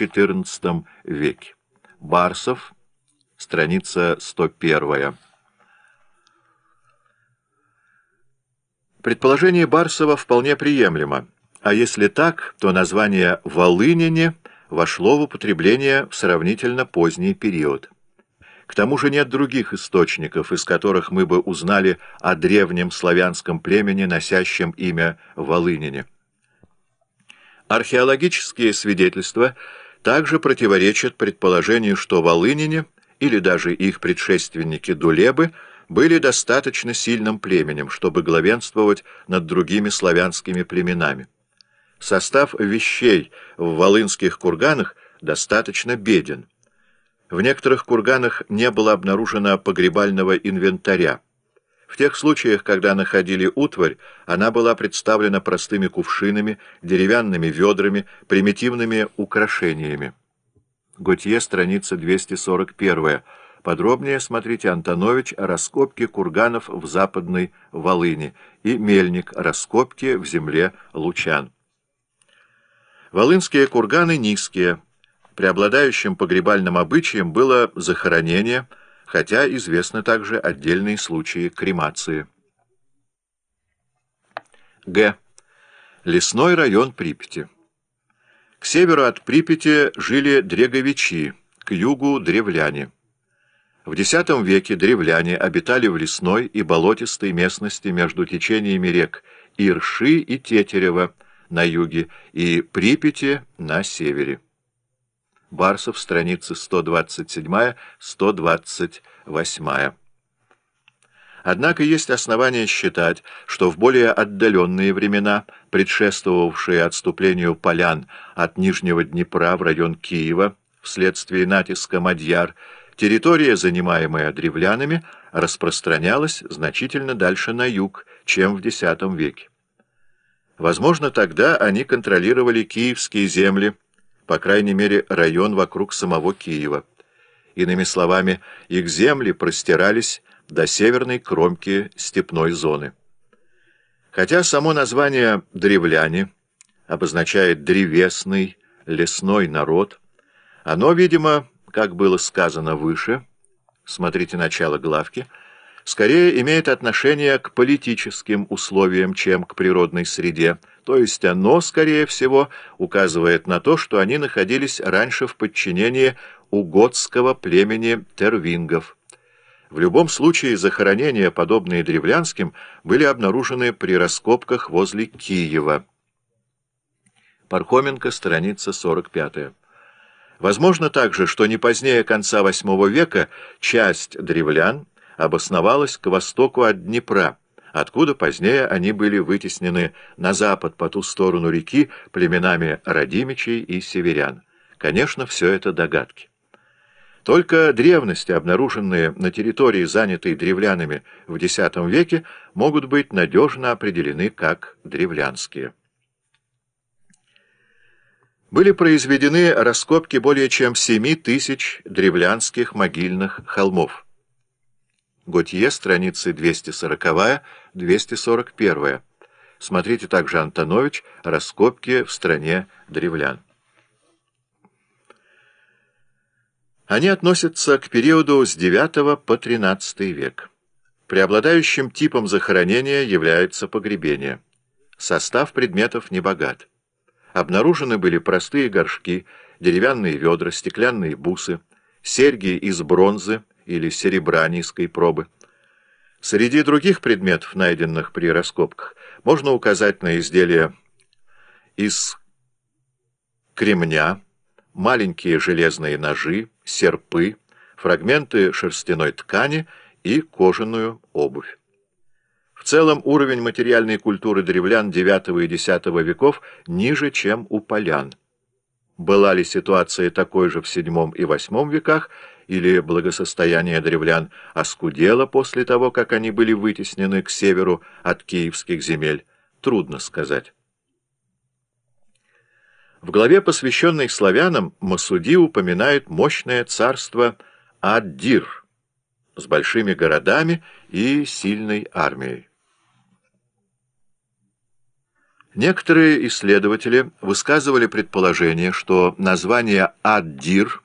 XIV веке. Барсов, страница 101. Предположение Барсова вполне приемлемо, а если так, то название «Волынине» вошло в употребление в сравнительно поздний период. К тому же нет других источников, из которых мы бы узнали о древнем славянском племени, носящем имя Волынине. Археологические свидетельства также противоречат предположению, что Волынине, или даже их предшественники Дулебы, были достаточно сильным племенем, чтобы главенствовать над другими славянскими племенами. Состав вещей в волынских курганах достаточно беден. В некоторых курганах не было обнаружено погребального инвентаря. В тех случаях, когда находили утварь, она была представлена простыми кувшинами, деревянными ведрами, примитивными украшениями. Готье, страница 241. Подробнее смотрите Антонович о раскопке курганов в Западной Волыни и Мельник о раскопке в земле Лучан. Волынские курганы низкие. Преобладающим погребальным обычаем было захоронение, хотя известны также отдельные случаи кремации. Г. Лесной район Припяти. К северу от Припяти жили дреговичи, к югу – древляне. В X веке древляне обитали в лесной и болотистой местности между течениями рек Ирши и Тетерева – на юге и Припяти на севере. Барсов, страницы 127-128. Однако есть основания считать, что в более отдаленные времена, предшествовавшие отступлению полян от Нижнего Днепра в район Киева, вследствие натиска Мадьяр, территория, занимаемая древлянами, распространялась значительно дальше на юг, чем в X веке. Возможно, тогда они контролировали киевские земли, по крайней мере, район вокруг самого Киева. Иными словами, их земли простирались до северной кромки степной зоны. Хотя само название «древляне» обозначает «древесный», «лесной народ», оно, видимо, как было сказано выше, смотрите начало главки, скорее имеет отношение к политическим условиям, чем к природной среде, то есть оно, скорее всего, указывает на то, что они находились раньше в подчинении угодского племени тервингов. В любом случае захоронения, подобные древлянским, были обнаружены при раскопках возле Киева. Пархоменко, страница 45. Возможно также, что не позднее конца VIII века часть древлян обосновалась к востоку от Днепра, откуда позднее они были вытеснены на запад по ту сторону реки племенами Радимичей и Северян. Конечно, все это догадки. Только древности, обнаруженные на территории, занятой древлянами в X веке, могут быть надежно определены как древлянские. Были произведены раскопки более чем 7 тысяч древлянских могильных холмов. Готье, страницы 240-241. Смотрите также Антонович «Раскопки в стране древлян». Они относятся к периоду с IX по XIII век. Преобладающим типом захоронения является погребение. Состав предметов не богат. Обнаружены были простые горшки, деревянные ведра, стеклянные бусы, серьги из бронзы, или серебра низкой пробы. Среди других предметов, найденных при раскопках, можно указать на изделия из кремня, маленькие железные ножи, серпы, фрагменты шерстяной ткани и кожаную обувь. В целом уровень материальной культуры древлян IX и X веков ниже, чем у полян. Была ли ситуация такой же в VII и VIII веках, или благосостояние древлян оскудело после того, как они были вытеснены к северу от киевских земель, трудно сказать. В главе, посвященной славянам, Масуди упоминает мощное царство Аддир с большими городами и сильной армией. Некоторые исследователи высказывали предположение, что название Аддир